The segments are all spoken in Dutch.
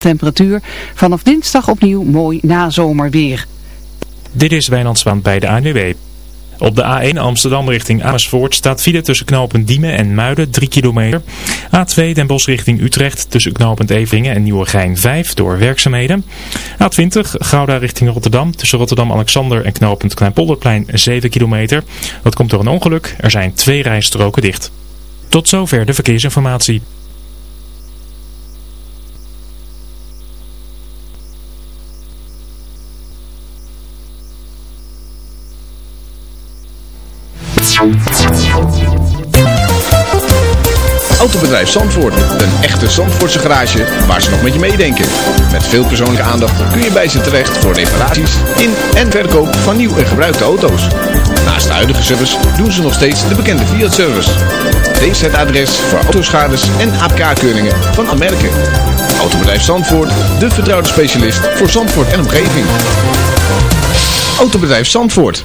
Temperatuur vanaf dinsdag opnieuw mooi nazomerweer. Dit is Wijnand bij de ANWB. Op de A1 Amsterdam richting Amersfoort staat file tussen knooppunt Diemen en Muiden 3 kilometer. A2 Den Bosch richting Utrecht tussen knooppunt Everingen en Nieuwegein 5 door werkzaamheden. A20 Gouda richting Rotterdam tussen Rotterdam-Alexander en knooppunt Kleinpolderplein 7 kilometer. Dat komt door een ongeluk. Er zijn twee rijstroken dicht. Tot zover de verkeersinformatie. Autobedrijf Zandvoort. Een echte Zandvoortse garage waar ze nog met je meedenken. Met veel persoonlijke aandacht kun je bij ze terecht voor reparaties in en verkoop van nieuw en gebruikte auto's. Naast de huidige service doen ze nog steeds de bekende Fiat-service. Deze het adres voor autoschades en APK-keuringen van merken. Autobedrijf Zandvoort, de vertrouwde specialist voor Zandvoort en omgeving. Autobedrijf Zandvoort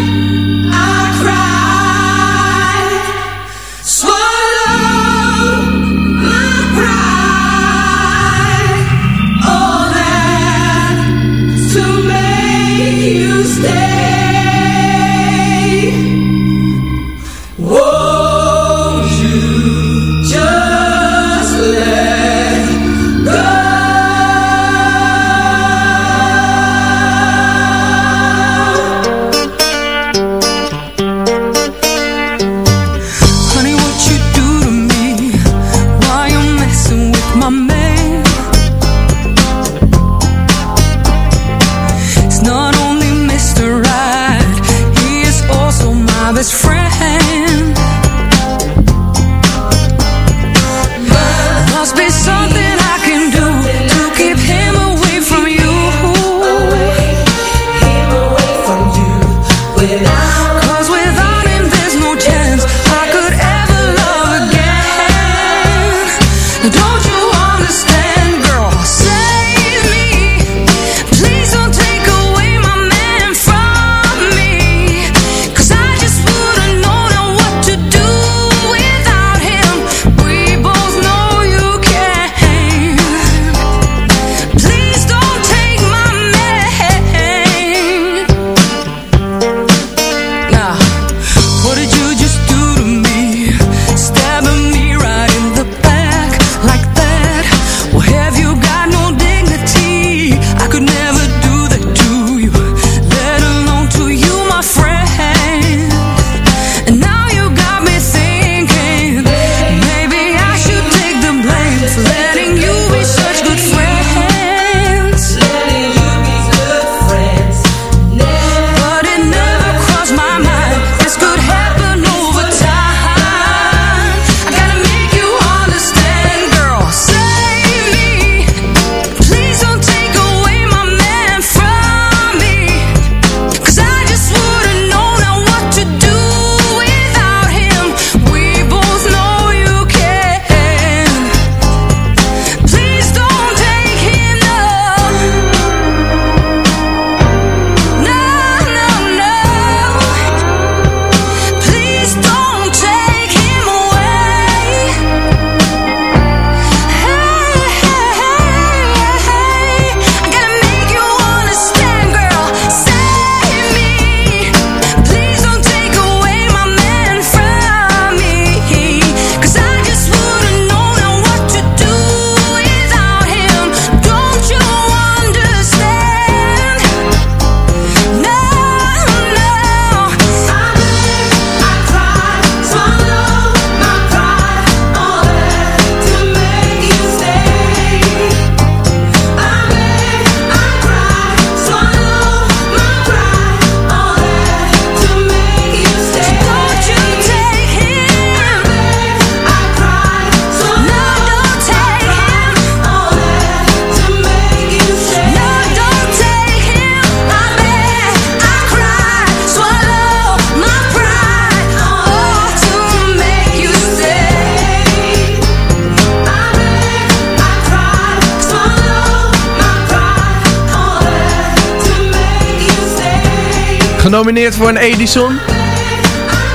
Genomineerd voor een Edison.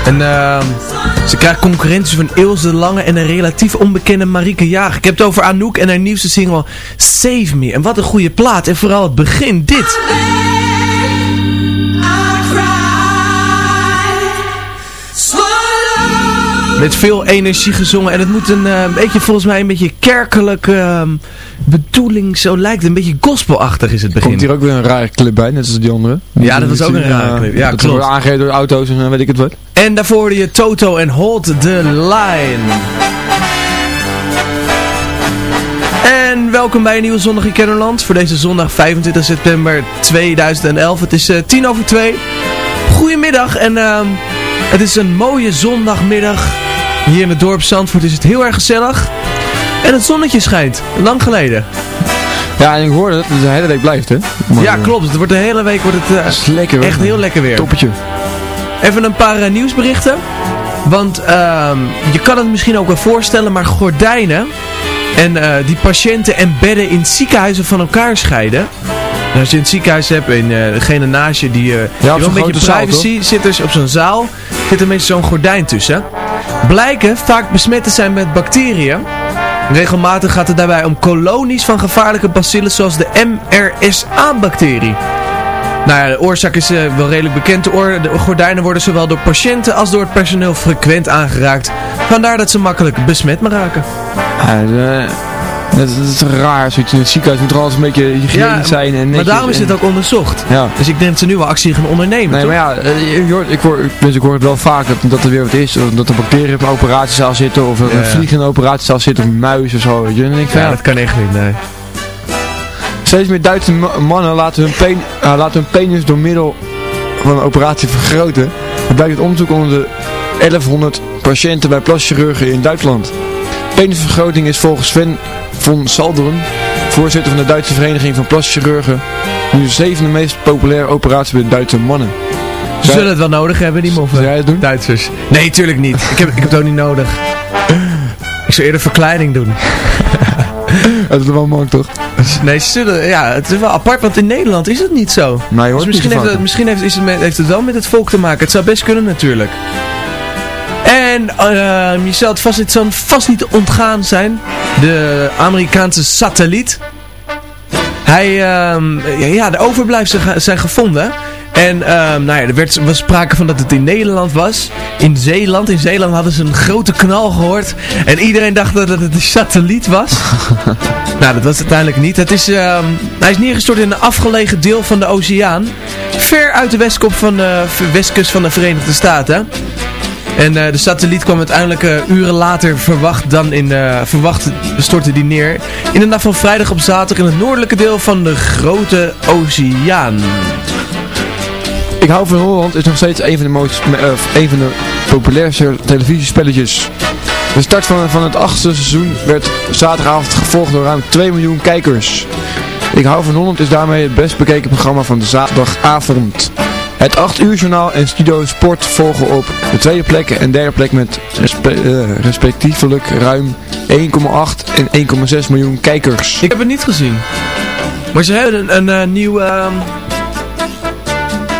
En ehm, ze krijgt concurrentie van Ilse Lange en een relatief onbekende Marieke Jager. Ik heb het over Anouk en haar nieuwste single Save Me. En wat een goede plaat. En vooral het begin, dit. Met veel energie gezongen. En het moet een eh, beetje, volgens mij, een beetje kerkelijk ehm, bedoeling. Zo lijkt. Een beetje gospelachtig is het begin. Komt hier ook weer een rare clip bij, net als die andere. Ja, dat was ook een rare clip. Ja, dat klopt. wordt aangegeven door auto's en eh, weet ik het wat. En daarvoor hoorde je Toto en Hold the Line. En welkom bij een nieuwe zondag in Kennerland. Voor deze zondag 25 september 2011. Het is eh, tien over twee. Goedemiddag en ehm, het is een mooie zondagmiddag. Hier in het dorp Zandvoort is het heel erg gezellig. En het zonnetje schijnt. Lang geleden. Ja, en ik hoorde dat het de hele week blijft, hè? Maar, ja, eh, klopt. Het wordt de hele week wordt het eh, is lekker, hoor. echt heel lekker weer. Toppetje. Even een paar eh, nieuwsberichten. Want ehm, je kan het misschien ook wel voorstellen, maar gordijnen en die patiënten en bedden in ziekenhuizen van elkaar scheiden. als je in het ziekenhuis hebt en uh, degene naast je die, Ja, die een beetje zaal, privacy zit er op zo'n zaal, zit er meestal zo'n gordijn tussen. Blijken vaak besmet te zijn met bacteriën. Regelmatig gaat het daarbij om kolonies van gevaarlijke bacillen zoals de MRSA-bacterie. Nou ja, de oorzaak is eh, wel redelijk bekend. De, gordijnen worden zowel door patiënten als door het personeel frequent aangeraakt. Vandaar dat ze makkelijk besmet maar raken. Dat, dat is raar. Zoiets in het ziekenhuis moet er altijd een beetje hygiënisch zijn. En maar daarom is en- het ook onderzocht. Ja. Dus ik denk dat ze nu wel actie gaan ondernemen. Nee, toch? maar ja, eh, je hoort, ik, hoor, dus ik hoor het wel vaak dat, dat er weer wat is. of Dat er bacteriën op een operatiezaal zitten. Of Ja, een vlieg in een operatiezaal zit. Of een muis of zo. Weet je. En ik ja, dat kan echt niet, nee. Steeds meer Duitse ma- mannen laten hun, pen, eh, laten hun penis door middel van een operatie vergroten. Het blijkt uit onderzoek onder de 1100 patiënten bij plaschirurgen in Duitsland. Penisvergroting is volgens Sven von Salderen, voorzitter van de Duitse Vereniging van Plaschirurgen, nu de zevende meest populaire operatie bij Duitse mannen. Ze zullen het wel nodig hebben, die moffen. Zou jij het doen? Duitsers. Nee, tuurlijk niet. Ik heb, ik heb het ook niet nodig. Ik zou eerder verkleiding doen. Dat is wel mooi toch? Nee, ze zullen, ja, het is wel apart, want in Nederland is het niet zo. Je hoort Dus misschien, heeft het, misschien heeft, is het heeft het wel met het volk te maken. Het zou best kunnen natuurlijk. En eh, je zal het vast, het vast niet ontgaan zijn. De Amerikaanse satelliet. Hij, ehm, ja, de overblijfselen zijn gevonden. En ehm, nou ja, er werd, was sprake van dat het in Nederland was. In Zeeland. In Zeeland hadden ze een grote knal gehoord. En iedereen dacht dat het een satelliet was. nou, dat was uiteindelijk niet. Het is, ehm, hij is neergestort in een afgelegen deel van de oceaan. Ver uit de westkop van de westkust van de Verenigde Staten. En eh, de satelliet kwam uiteindelijk eh, uren later verwacht dan in eh, verwacht stortte die neer. In de nacht van vrijdag op zaterdag in het noordelijke deel van de grote oceaan. Ik hou van Holland is nog steeds een van de, een van de populairste televisiespelletjes. De start van, van het achtste seizoen werd zaterdagavond gevolgd door ruim 2 miljoen kijkers. Ik hou van Holland is daarmee het best bekeken programma van de zaterdagavond. Het 8 uur journaal en Studio Sport volgen op de tweede plek en derde plek met respe- eh, respectievelijk ruim 1,8 en 1,6 miljoen kijkers. Ik heb het niet gezien. Maar ze hebben een, een, eh, nieuw, ehm,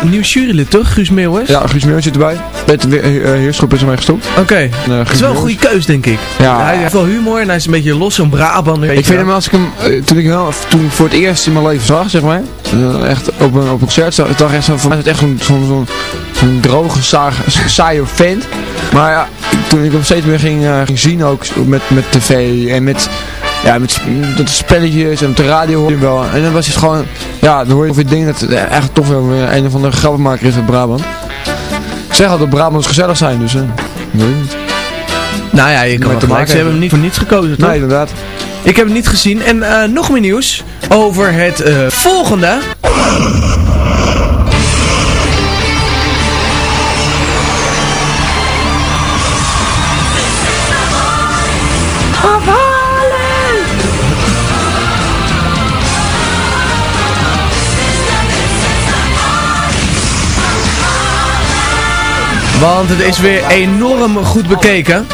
een nieuw jurylid toch? Guus Meeuwis? Ja, Guus Meeuwis zit erbij. Peter We- eh, Heerschop is ermee gestopt. Oké. Eh, Het is wel een goede keus denk ik. Ja. Hij heeft wel humor en hij is een beetje los, zo'n Brabant. Ik je vind hem als ik hem, eh, toen ik wel, toen ik voor het eerst in mijn leven zag, zeg maar, eh, echt op een, op een concert, zag, ik echt zo, het echt zo'n droge, saag- saaie vent. Maar ja, toen ik hem steeds meer ging, eh, ging zien ook met, met tv en met, ja, met, met spelletjes en op de radio hoorde je hem wel. En dan was het gewoon, ja, dan hoor je weer dingen dat het echt toch wel een of andere grappenmaker is uit Brabant. Ik zeg altijd dat Brabants gezellig zijn, dus, eh, weet ik niet. Nou ja, je kan Met wel te gelijk. maken Ze hebben hem niet voor niets gekozen, toch? Nee, inderdaad. Ik heb het niet gezien. En eh, nog meer nieuws over het eh, volgende. Want het is weer enorm goed bekeken.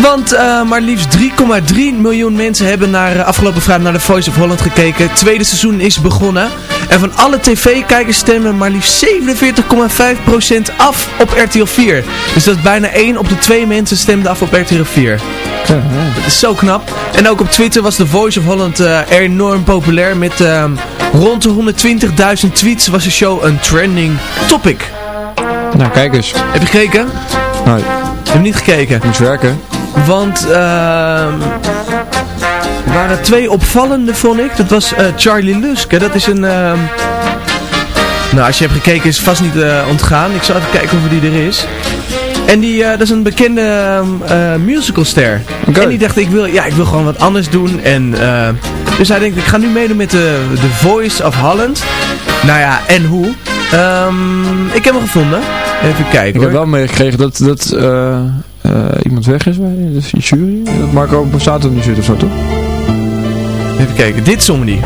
Want eh, maar liefst 3,3 miljoen mensen hebben naar, eh, afgelopen vrijdag naar de Voice of Holland gekeken. Het tweede seizoen is begonnen. En van alle tv-kijkers stemmen maar liefst 47,5% af op RTL 4. Dus dat is bijna 1 op de 2 mensen stemde af op RTL 4. Dat is zo knap. En ook op Twitter was de Voice of Holland eh, enorm populair. Met rond de 120.000 tweets was de show een trending topic. Nou, kijk eens. Heb je gekeken? Nou, Heb je niet gekeken? moest werken. Want ehm er waren twee opvallende, vond ik. Dat was eh, Charlie Lusk. Hè. Dat is een... ehm, nou, als je hebt gekeken is het vast niet eh, ontgaan. Ik zal even kijken of die er is. En die, eh, dat is een bekende ehm, eh, musicalster. En die dacht, ik wil, ja, ik wil gewoon wat anders doen. En, dus hij denkt, ik ga nu meedoen met de The Voice of Holland. Nou ja, en hoe? Ehm, ik heb hem gevonden. Even kijken Ik heb wel meegekregen dat, dat eh, eh, iemand weg is bij de jury. Dat Marco Borsato nu zit of zo, toch? Even kijken, dit zong die.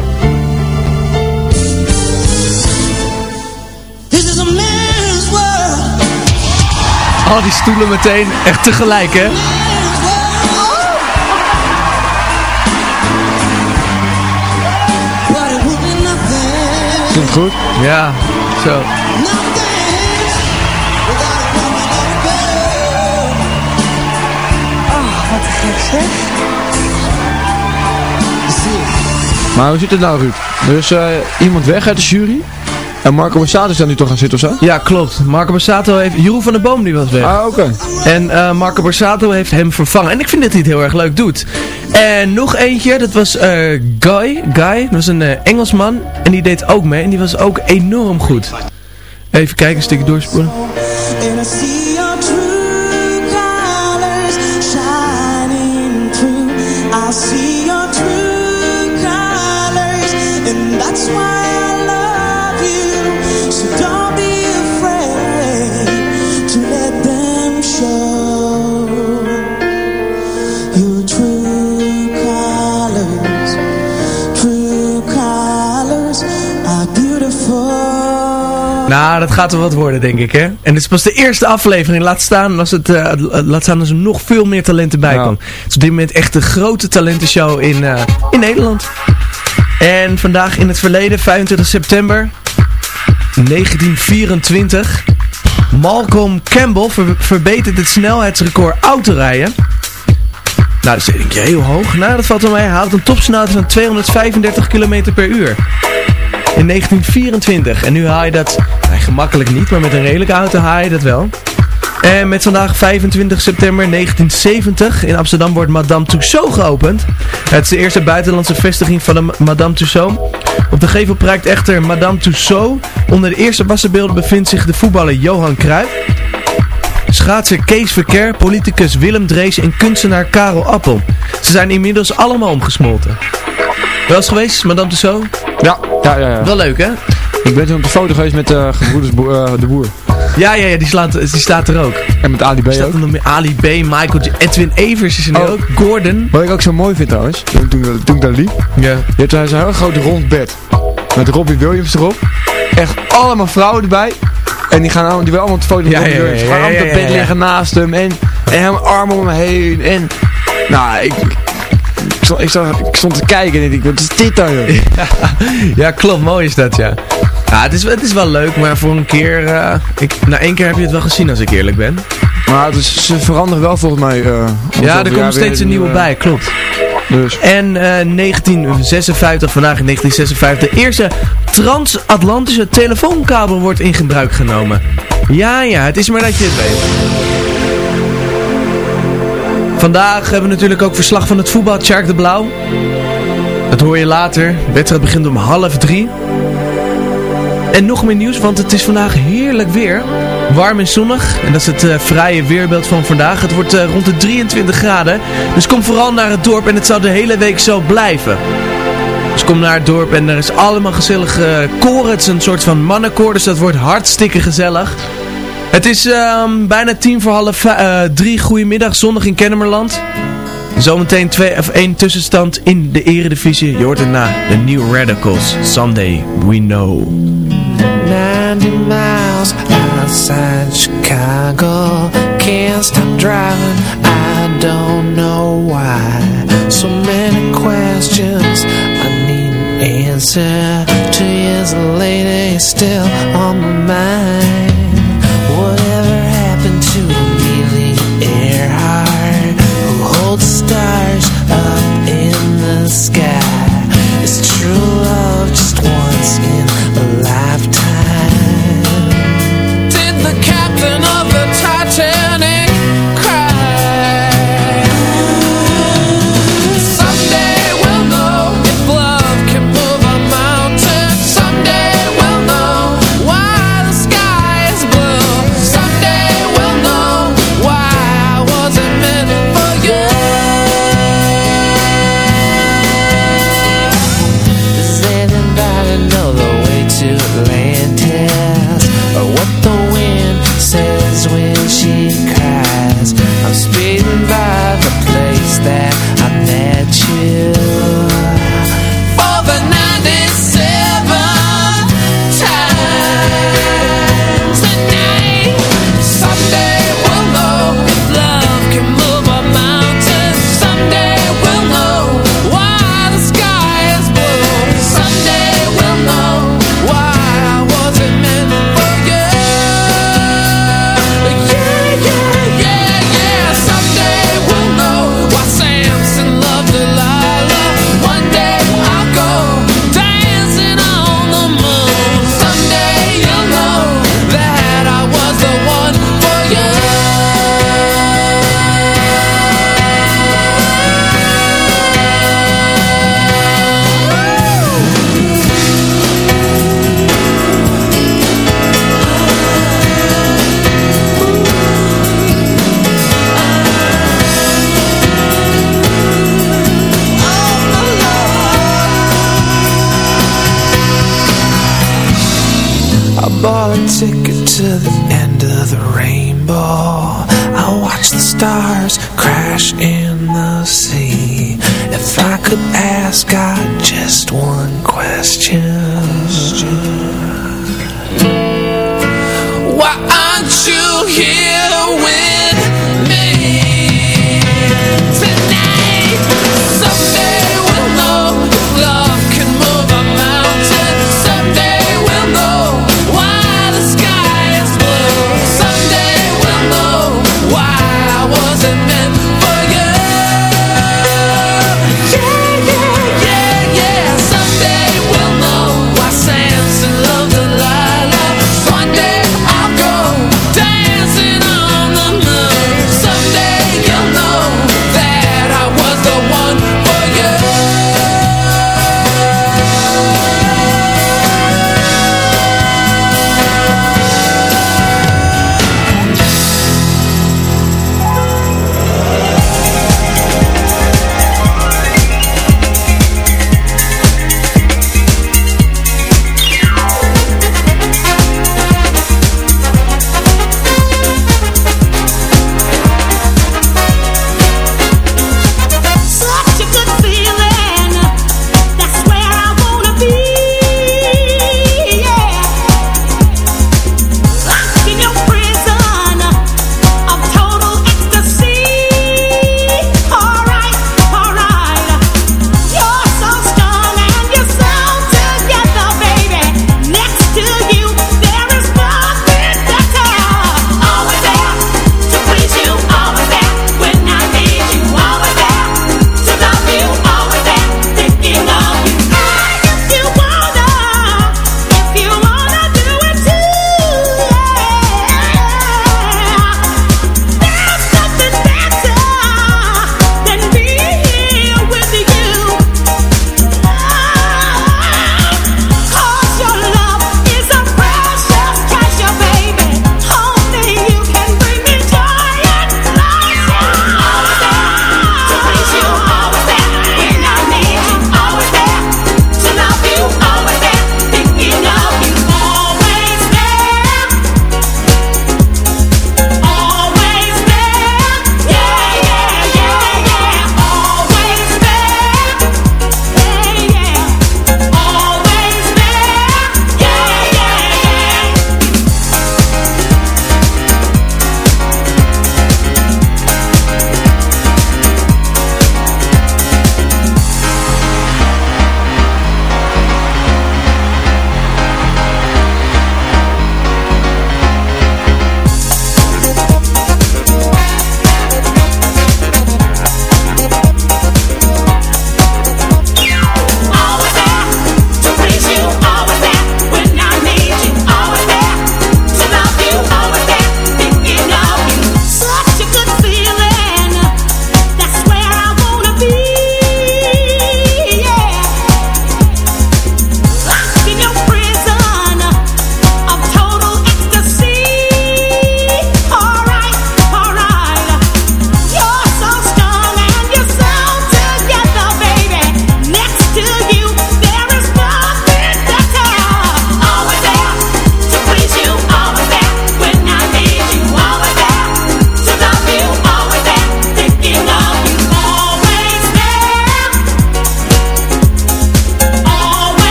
This is a man's world. Al die stoelen meteen, echt tegelijk hè. Klinkt goed. Ja, zo. Maar hoe zit het nou, Ruud? Er is eh, iemand weg uit de jury. En Marco Borsato is daar nu toch gaan zitten of zo? Ja, klopt. Marco Borsato heeft... Jeroen van der Boom die was weg. Ah, oké. En eh, Marco Borsato heeft hem vervangen. En ik vind dat hij het heel erg leuk doet. En nog eentje, dat was eh, Guy. Guy, dat was een Engelsman. En die deed ook mee. En die was ook enorm goed. Even kijken, een stukje doorspoelen. Nou, dat gaat er wat worden, denk ik, hè? En dit is pas de eerste aflevering. Laat staan als, het, eh, laat staan als er nog veel meer talenten bij komen. Het is op dit moment echt de grote talentenshow in, eh, in Nederland. En vandaag in het verleden, 25 september 1924. Malcolm Campbell ver- verbetert het snelheidsrecord autorijden. Nou, dat is denk ik heel hoog. Nou, dat valt wel mee. Hij haalt een topsnelheid van 235 km per uur. In 1924. En nu haal je dat, nou, gemakkelijk niet, maar met een redelijke auto haal je dat wel. En met vandaag 25 september 1970 in Amsterdam wordt Madame Tussauds geopend. Het is de eerste buitenlandse vestiging van de Ma- Madame Tussauds. Op de gevel prijkt echter Madame Tussauds. Onder de eerste wassenbeelden bevindt zich de voetballer Johan Cruijff. Schaatser Kees Verker, politicus Willem Drees en kunstenaar Karel Appel. Ze zijn inmiddels allemaal omgesmolten. Wel eens geweest, Madame Tussauds? Ja, ja, ja. ja. Wel leuk, hè? Ik ben toen op de foto geweest met eh gebroeders eh, de Boer. Ja, ja, ja die, slaat, die staat er ook. En met Ali B Staat ook. meer Ali B, Michael J. Edwin Evers is er nu Oh. ook. Gordon. Wat ik ook zo mooi vind trouwens, toen, toen, toen ik daar liep. Ja. Je hebt daar zo'n heel groot rond bed. Met Robbie Williams erop. Echt allemaal vrouwen erbij. En die gaan allemaal, die willen allemaal de foto met Ja, Robbie ja, Williams. ja, Gaan ja, op het bed liggen naast hem. En, en hem armen om me heen. En nou, ik, stond, ik, stond, ik stond te kijken en ik dacht, wat is dit dan joh? Ja, klopt. Mooi is dat, ja. Ja, het is, het is wel leuk, maar voor een keer... eh, ik, na één keer heb je het wel gezien, als ik eerlijk ben. Maar het is, ze veranderen wel volgens mij. eh, Ja, er komt steeds een nieuwe bij, klopt. Dus. En eh 1956, vandaag in 1956, de eerste transatlantische telefoonkabel wordt in gebruik genomen. Ja, ja, het is maar dat je het weet. Vandaag hebben we natuurlijk ook verslag van het voetbal, Tjark de Blauw. Dat hoor je later. De wedstrijd begint om half drie. En nog meer nieuws, want het is vandaag heerlijk weer. Warm en zonnig. En dat is het eh, vrije weerbeeld van vandaag. Het wordt eh, rond de 23 graden. Dus kom vooral naar het dorp en het zal de hele week zo blijven. Dus kom naar het dorp en er is allemaal gezellig eh, koren. Het is een soort van mannenkoor, dus dat wordt hartstikke gezellig. Het is ehm, bijna tien voor half eh, drie. Goedemiddag, zondag in Kennemerland. Zometeen twee, of één tussenstand in de eredivisie. Je hoort het na de New Radicals. Sunday, we know. 90 miles outside Chicago. Can't stop driving, I don't know why. So many questions, I need an answer. Two years later, still on my mind. The sky?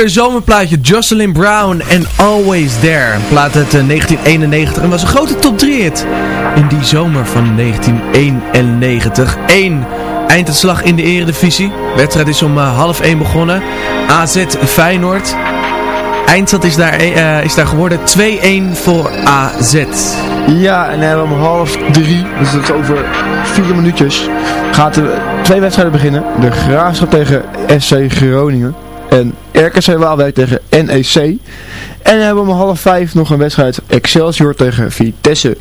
lekker zomerplaatje. Jocelyn Brown en Always There. Plaat uit eh, 1991 en was een grote top 3 hit. In die zomer van 1991. 1 einduitslag in de eredivisie. Wedstrijd is om eh, half 1 begonnen. AZ Feyenoord. Eindstand is daar, eh, is daar geworden 2-1 voor AZ. Ja, en hebben om half drie, dus dat is over vier minuutjes, gaat er twee wedstrijden beginnen. De Graafschap tegen SC Groningen en RKC Waalwijk tegen NEC. En we hebben om half vijf nog een wedstrijd Excelsior tegen Vitesse.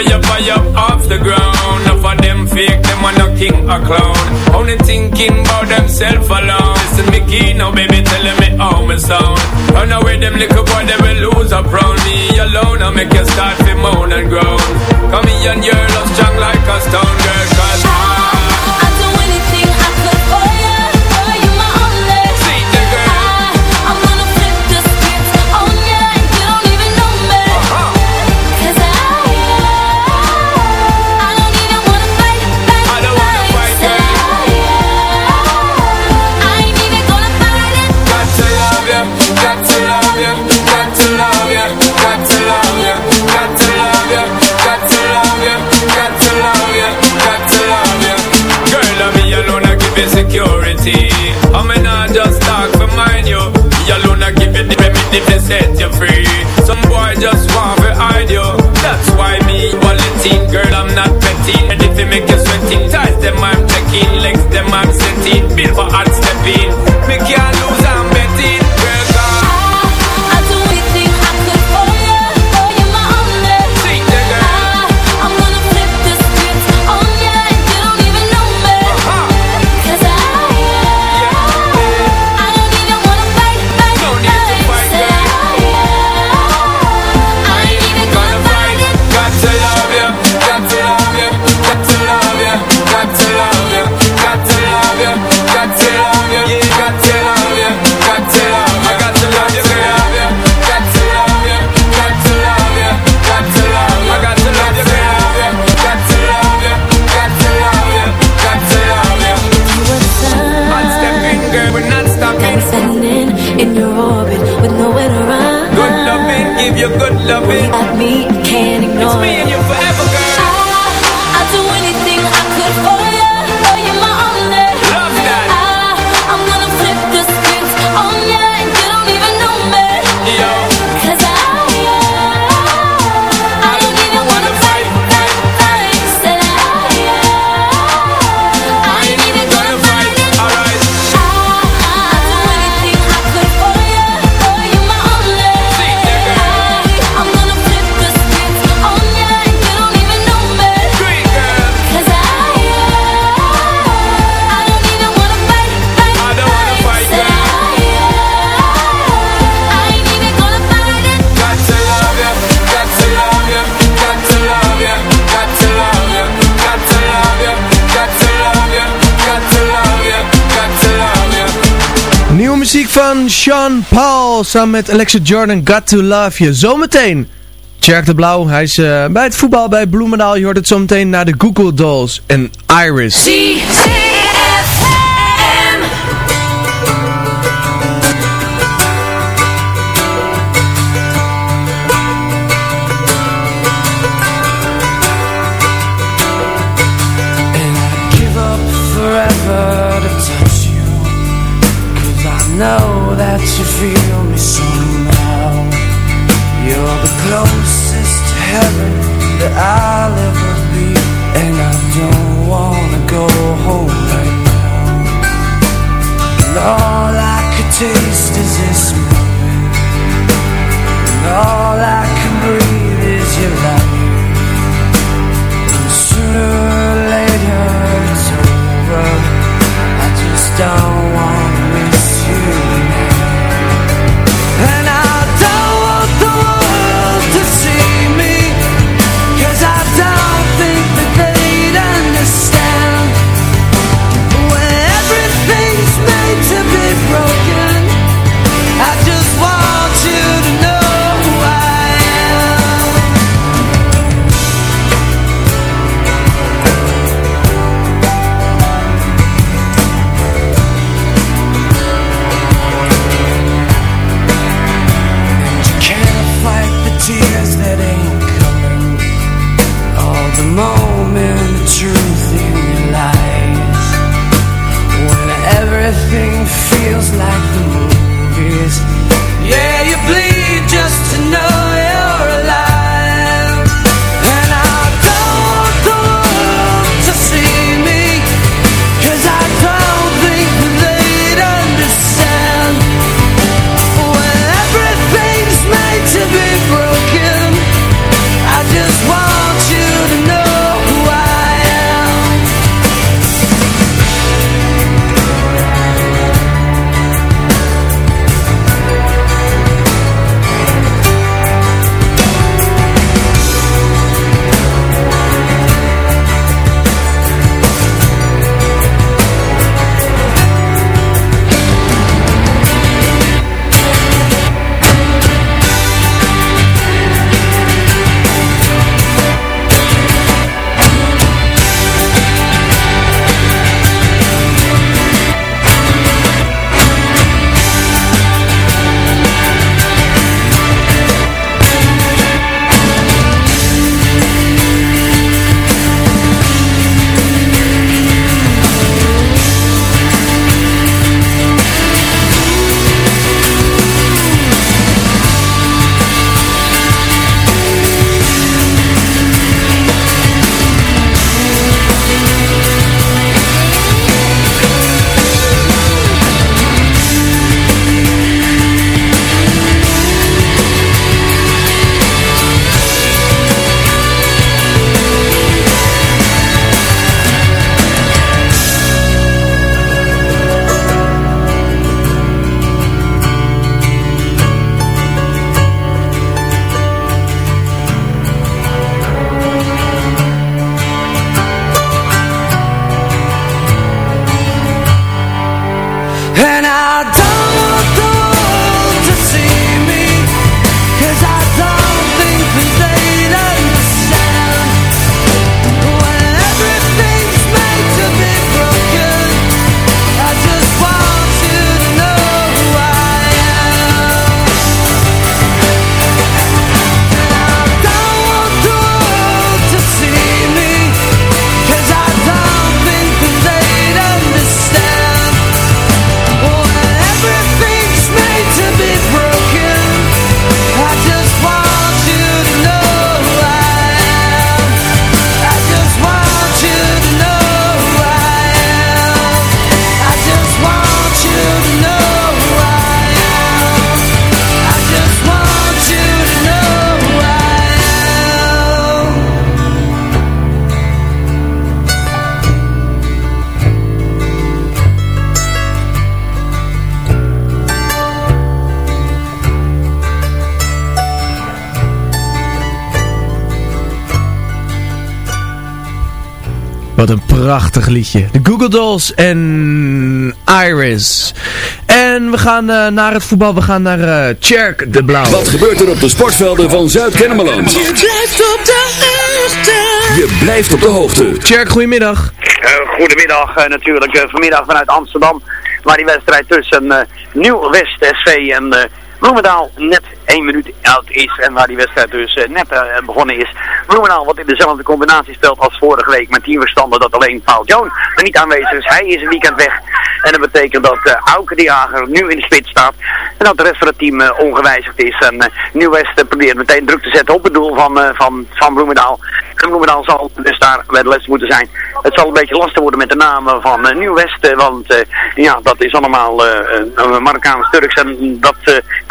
way up high up off the ground. Enough of them fake, them are no king or clown. Only thinking about themself alone. Listen, me Mickey, now baby, telling me how me sound. Run away, them little boy, they will lose a round me alone. I make you start to moan and groan. Come here and you're love strong like a stone girl, cause to set you free. Some boy just want to hide you. That's why me, Valentine, girl, I'm not petting. And if you make you sweating, ties them I'm checking, legs them I'm setting. Bill for odds Sean Paul samen met Alexa Jordan, Got To Love You. Zometeen, Tjerk de Blauw, hij is eh, bij het voetbal bij Bloemendaal. Je hoort het zometeen naar de Google Dolls en Iris. know that you feel me somehow. You're the closest to heaven that I'll ever be And I don't wanna go home right now. And all I could taste is this prachtig liedje. De Google Dolls en Iris. En we gaan eh, naar het voetbal. We gaan naar eh Tjerk de Blauw. Wat gebeurt er op de sportvelden van Zuid-Kennemerland? Je blijft op de hoogte. Je blijft op de hoogte. Tjerk, goedemiddag. Eh, goedemiddag eh, natuurlijk vanmiddag vanuit Amsterdam. Waar die wedstrijd tussen eh, Nieuw-West SV en eh, Bloemendaal net één minuut oud is. En waar die wedstrijd dus eh, net eh, begonnen is. Bloemendaal wat in dezelfde combinatie speelt als vorige week met tien verstanden. Dat alleen Paul Joon er niet aanwezig is. Hij is een weekend weg. En dat betekent dat eh Auke de Jager nu in de spits staat. En dat de rest van het team ongewijzigd is. En eh, Nieuw-West eh, probeert meteen druk te zetten op het doel van, van, van Bloemendaal. En Bloemendaal zal dus daar bij de les moeten zijn. Het zal een beetje lastig worden met de namen van Nieuw-West. eh, want ja, dat is allemaal uh, Marokkaans-Turks. En dat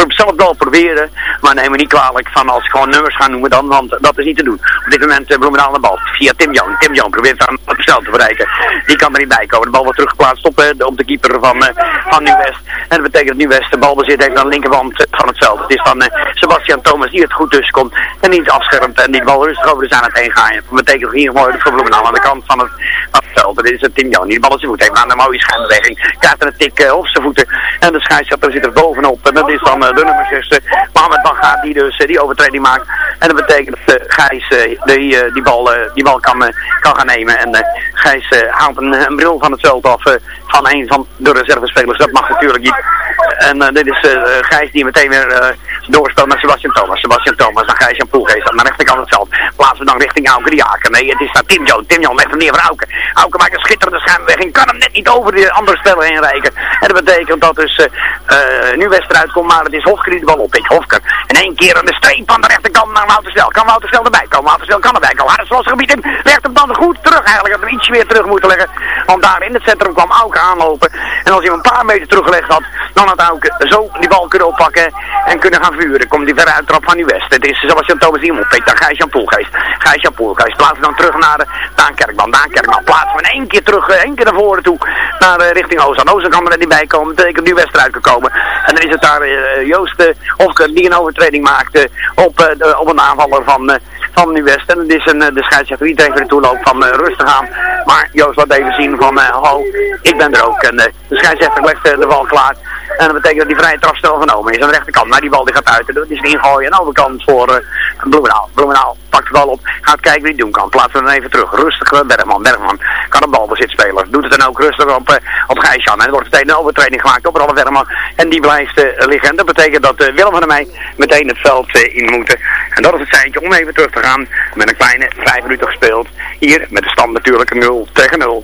zal het wel proberen. Maar neem me niet kwalijk van als ik gewoon nummers ga noemen dan. Want dat is niet te doen. Op dit moment uh, de bal. Via Tim Joon. Tim Joon probeert aan het spel te bereiken. Die kan er niet bij komen. De bal wordt teruggeplaatst op, eh, op de keeper van, eh Nieuw-West. En dat betekent dat Nieuw-West de bal bezit heeft aan de linkerkant eh, van het veld. Het is dan eh, Sebastian Thomas die het goed tussen komt. En niet afschermt. En die bal rustig over de zijn heen gaat. Dat betekent hier mooi voor Bloemendaal aan de kant van het, van veld. Dat is het Tim Joon. Die de bal in zijn voet heeft. Aan een mooie schijnbeweging. Krijgt een tik eh, op zijn voeten. En de scheidsrechter zit er bovenop. En dat is dan eh, de nummer 6. Eh, Mohamed Bagha die dus eh, die overtreding maakt. En dat betekent dat uh, Gijs eh, die, eh, die bal, eh, die bal kan, eh, kan gaan nemen. En eh, Gijs eh, haalt een, een bril van het veld af eh, van een van de reservespelers. Dat mag natuurlijk niet. En eh, dit is eh, Gijs die meteen weer eh, Doorspel naar Sebastian Thomas. Sebastian Thomas naar Gijs-Jan Poelgeest. Aan de rechterkant van het veld. Plaatsen we dan richting Auken de Jaker. Nee, het is naar Tim Jones. Tim Jones legt hem neer voor Auken. Auken maakt een schitterende schuimweging. Kan hem net niet over die andere speler heen rijken. En dat betekent dat dus nu Wester uitkomt. Maar het is Hofker die de bal oppikt. Hofker. In één keer aan de streep aan de rechterkant naar Wouter Snel. Kan Wouter Snel erbij komen? Wouter Snel kan erbij komen. Hij is los gebied in. Legt hem dan goed terug eigenlijk. Had hem ietsje meer terug moeten leggen. Want daar in het centrum kwam Auken aanlopen. En als hij hem een paar meter teruggelegd had, dan had Auken zo die bal kunnen oppakken en kunnen gaan vuren. Komt die verre uittrap van die West. Het is Sebastian Thomas die hem oppikt. Dan Gijs-Jan Poelgeest. Gijs-Jan Poelgeest plaatsen dan terug naar de Daan Kerkman. Daan Kerkman één keer terug, eh, één keer naar voren toe. Naar eh, richting Ozan. Ozan kan er niet bij komen. Betekent nu West eruit komen. En dan is het daar eh, Joost uh, Hofker die een overtreding maakte op, eh, op een aanvaller van, eh, van nu West. En het is een, eh, de scheidsrechter die tegen de toeloop van eh, rustig aan. Maar Joost laat even zien van, eh ho, ik ben er ook. En eh, de scheidsrechter legt eh, de bal klaar. En dat betekent dat die vrije trap snel genomen is aan de rechterkant. Maar die bal die gaat uit. Dat is ingooien aan de overkant voor eh Bloemendaal. Bloemendaal pakt de bal op. Gaat kijken wie het doen kan. Plaatsen dan even terug. Rustig eh, Bergman. Bergman kan een balbezit spelen. Doet het dan ook rustig op, eh, op Gijsjan. En er wordt meteen een overtreding gemaakt op Ralf Bergman. En die blijft eh, liggen. En dat betekent dat eh, Willem van der Meij meteen het veld eh, in moeten. En dat is het seintje om even terug te gaan. Met een kleine vijf minuten gespeeld. Hier met de stand natuurlijk 0 tegen 0.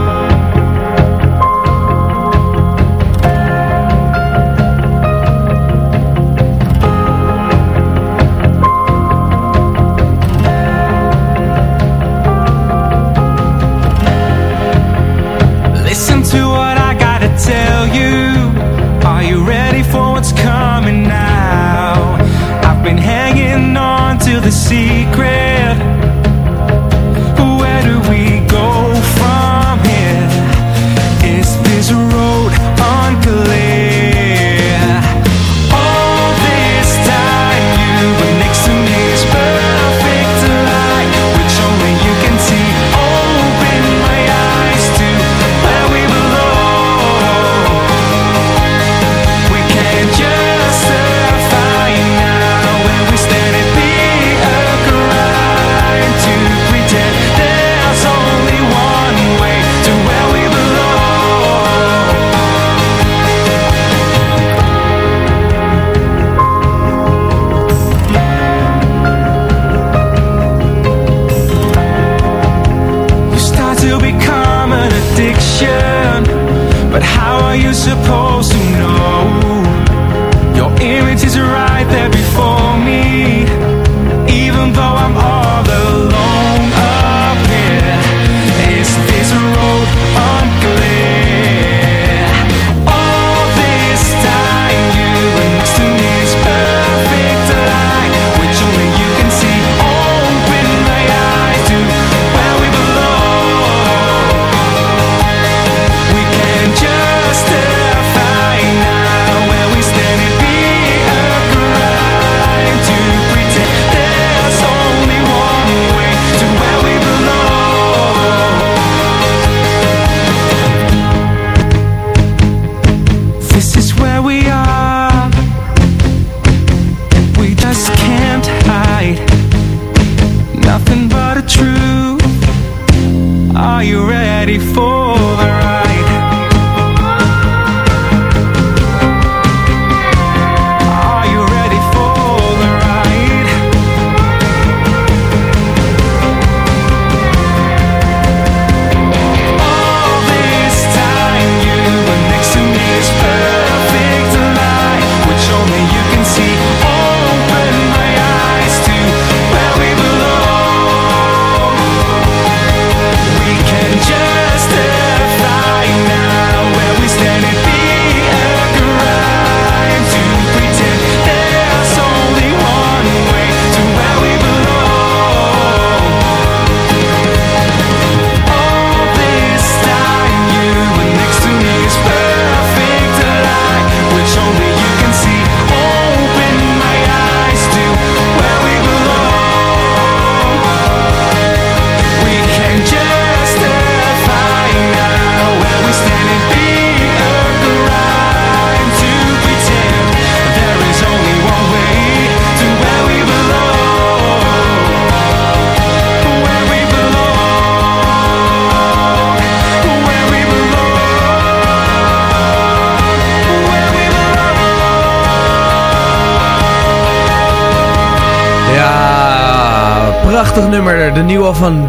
you supposed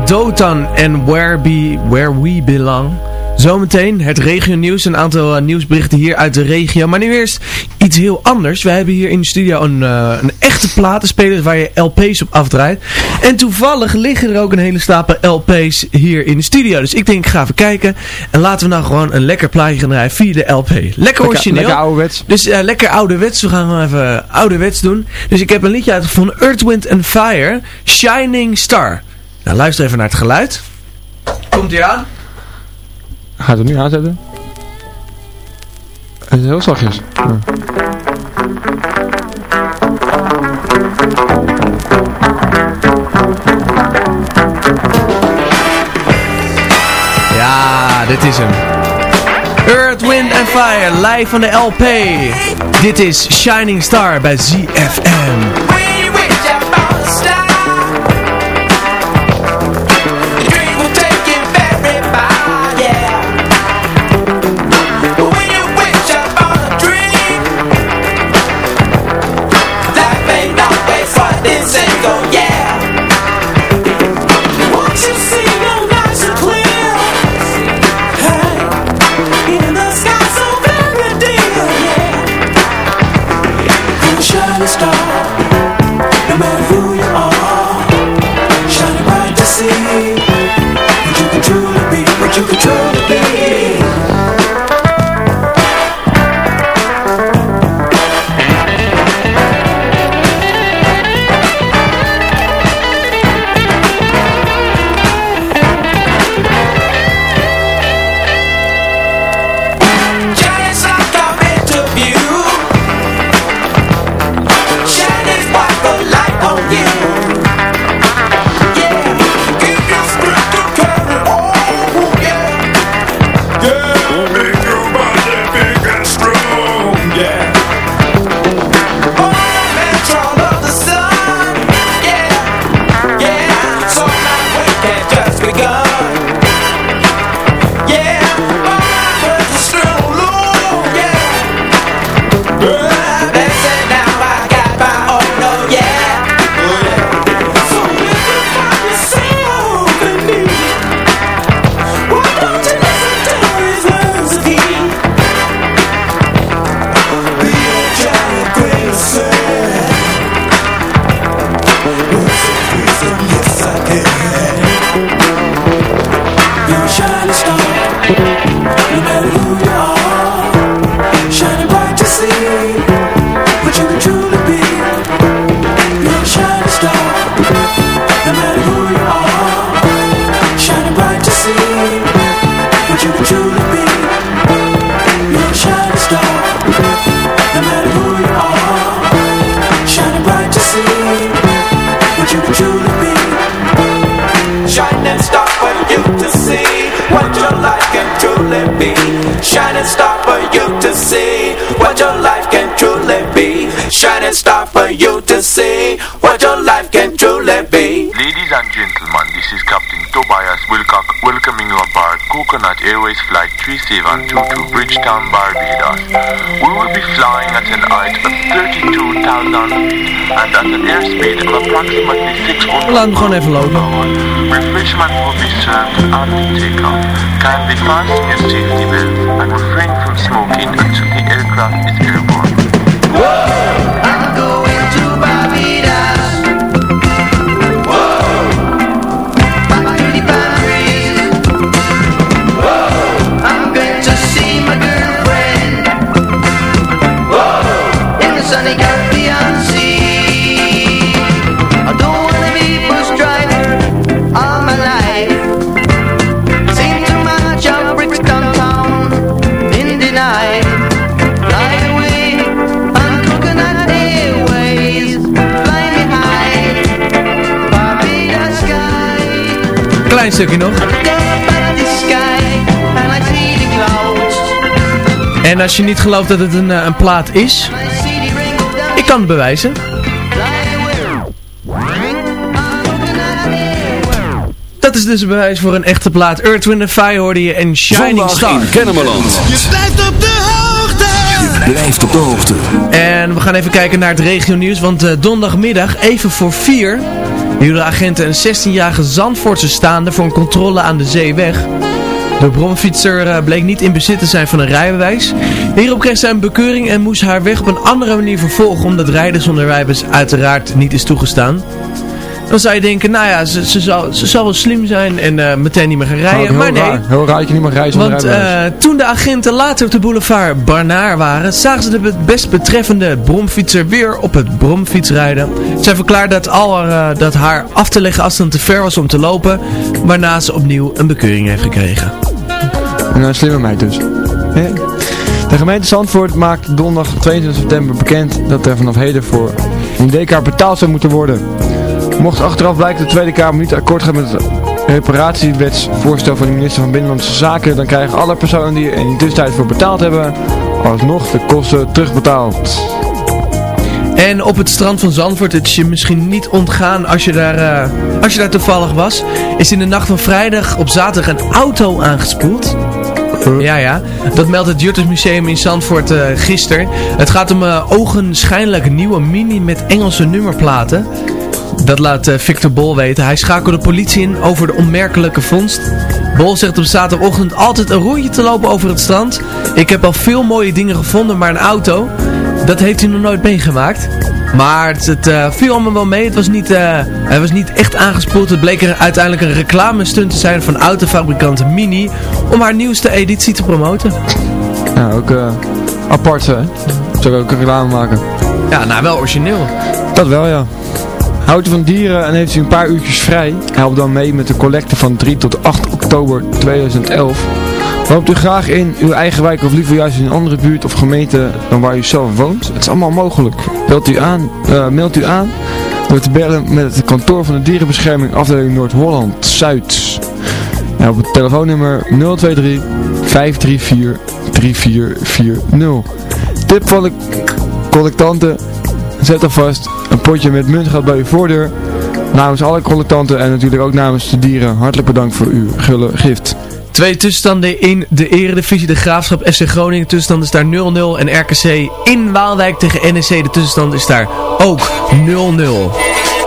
Dotan en Where, Be, Where We Belong. Zometeen het regio nieuws, een aantal eh, nieuwsberichten hier uit de regio. Maar nu eerst iets heel anders. We hebben hier in de studio een, eh, een echte platenspeler waar je LP's op afdraait. En toevallig liggen er ook een hele stapel LP's hier in de studio. Dus ik denk, ik ga even kijken. En laten we nou gewoon een lekker plaatje gaan draaien via de LP. Lekker origineel. lekker ouderwets. Dus eh, lekker ouderwets. We gaan gewoon even ouderwets doen. Dus ik heb een liedje uitgevonden. Earth, Wind and Fire. Shining Star. Nou, luister even naar het geluid. Komt ie aan? Gaat het nu aanzetten? Het is heel zachtjes. Ja. Ja, dit is hem. Earth, Wind and Fire, live van de LP. Dit is Shining Star bij ZFM. Shining star for you to see what your life can truly be. Ladies and gentlemen, this is Captain Tobias Wilcock welcoming you aboard Coconut Airways Flight 3722 Bridgetown, Barbados. We will be flying at an height of 32,000 feet and at an airspeed of approximately 600 Laat hem gewoon even lopen. Refreshment will be served after takeoff. Kindly fasten your safety belt and refrain from smoking until the aircraft is airborne. I'm Klein stukje nog. En als je niet gelooft dat het een, eh, een plaat is, ik kan het bewijzen. Dat is dus een bewijs voor een echte plaat. Earth, Wind Fire hoorde je en Shining Zondag Star. in Kennemerland. Je blijft op de hoogte. Je blijft op de hoogte. En we gaan even kijken naar het regionieuws, want eh, donderdagmiddag, even voor vier, hielden agenten een 16-jarige Zandvoortse staande voor een controle aan de zeeweg. De bromfietser eh, bleek niet in bezit te zijn van een rijbewijs. Hierop kreeg zij een bekeuring en moest haar weg op een andere manier vervolgen, omdat rijden zonder rijbewijs uiteraard niet is toegestaan. Dan zou je denken, nou ja, ze, ze, zal, ze zal wel slim zijn en eh, meteen niet meer gaan rijden, heel maar nee. Raar, heel raar dat je niet mag rijden Want eh, toen de agenten later op de boulevard Barnaar waren, zagen ze de be- best betreffende bromfietser weer op het bromfiets rijden. Zij verklaarde dat, al haar, eh, dat haar af te leggen afstand te ver was om te lopen, waarna ze opnieuw een bekeuring heeft gekregen. En een slimme meid dus. De gemeente Zandvoort maakt donderdag 22 september bekend dat er vanaf heden voor een D-kaart betaald zou moeten worden. Mocht achteraf blijken dat de Tweede Kamer niet akkoord gaat met het reparatiewetsvoorstel van de minister van Binnenlandse Zaken, dan krijgen alle personen die er in de tussentijd voor betaald hebben, alsnog de kosten terugbetaald. En op het strand van Zandvoort, het is je misschien niet ontgaan als je daar, eh, als je daar toevallig was, is in de nacht van vrijdag op zaterdag een auto aangespoeld. Ja, ja. Dat meldt het Juttersmuseum in Zandvoort eh gisteren. Het gaat om eh, ogenschijnlijk nieuwe mini met Engelse nummerplaten. Dat laat eh, Victor Bol weten. Hij schakelde de politie in over de onmerkelijke vondst. Bol zegt op zaterdagochtend altijd een rondje te lopen over het strand. Ik heb al veel mooie dingen gevonden, maar een auto, dat heeft hij nog nooit meegemaakt. Maar het, het eh, viel allemaal wel mee. Het was, niet, eh, hij was niet echt aangespoeld. Het bleek er uiteindelijk een reclamestunt te zijn van autofabrikant Mini om haar nieuwste editie te promoten. Nou, ook eh, apart hè. Zou ik ook een reclame maken. Ja, nou wel origineel. Dat wel ja. Houdt u van dieren en heeft u een paar uurtjes vrij? Help dan mee met de collecte van 3 tot 8 oktober 2011. Loopt u graag in uw eigen wijk of liever juist in een andere buurt of gemeente dan waar u zelf woont? Het is allemaal mogelijk. Belt u aan, eh, mailt u aan door te bellen met het kantoor van de dierenbescherming afdeling Noord-Holland Zuid. En op het telefoonnummer 023 534 3440. Tip van de collectanten Zet alvast potje met munt gaat bij uw voordeur. Namens alle collectanten en natuurlijk ook namens de dieren. Hartelijk bedankt voor uw gulle gift. Twee tussenstanden in de eredivisie. De Graafschap FC Groningen. De tussenstand is daar 0-0. En RKC in Waalwijk tegen NEC. De tussenstand is daar ook 0-0.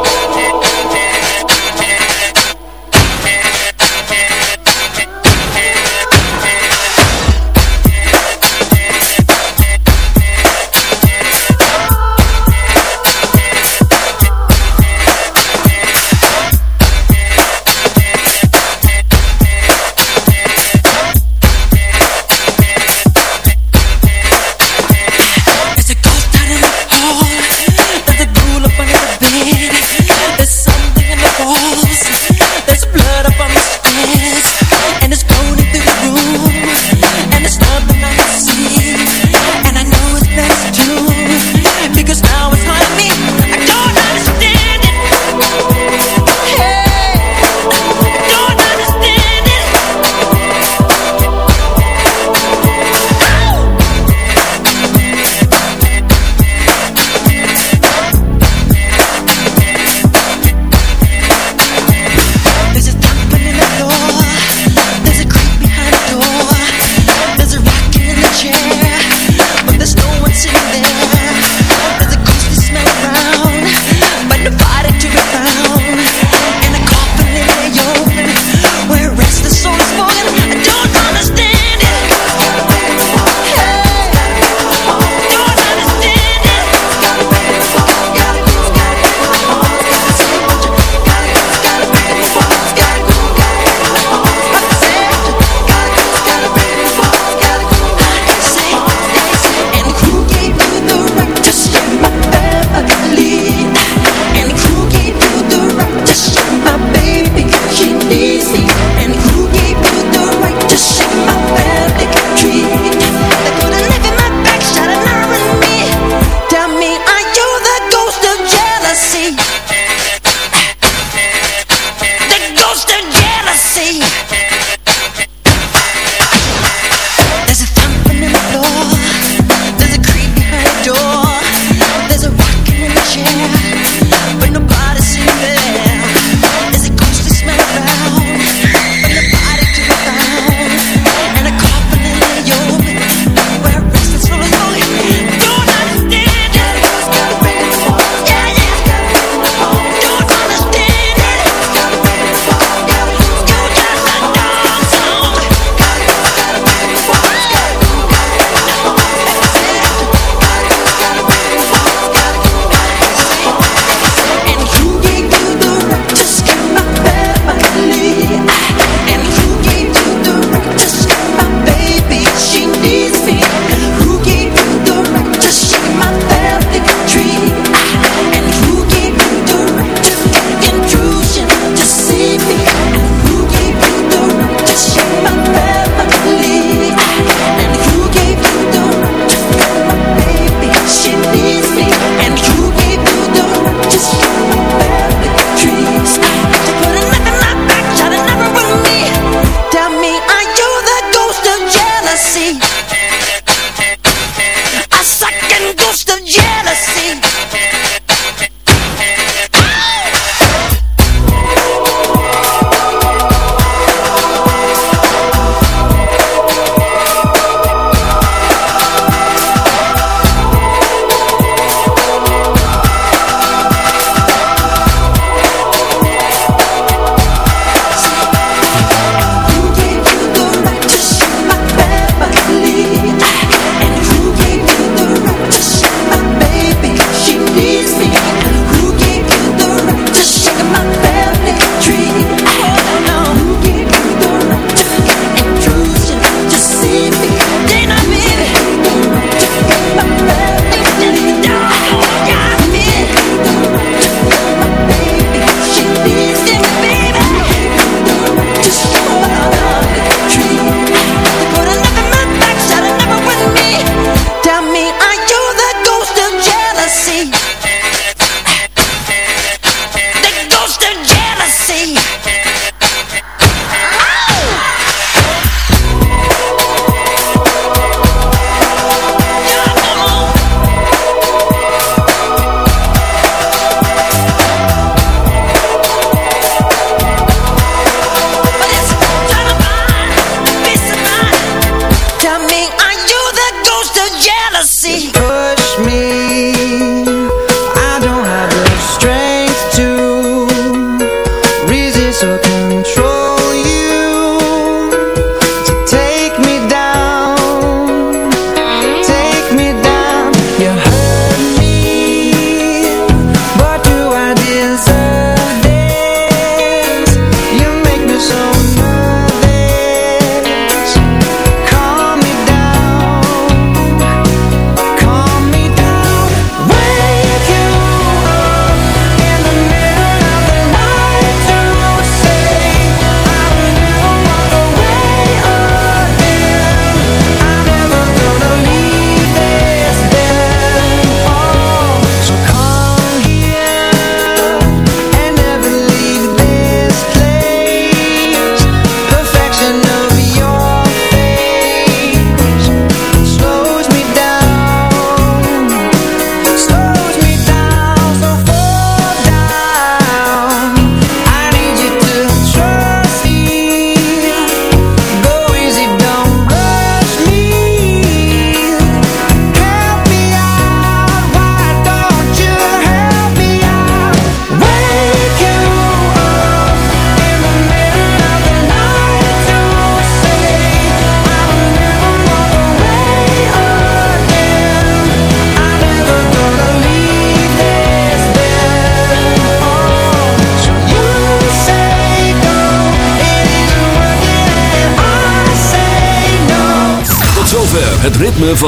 eso te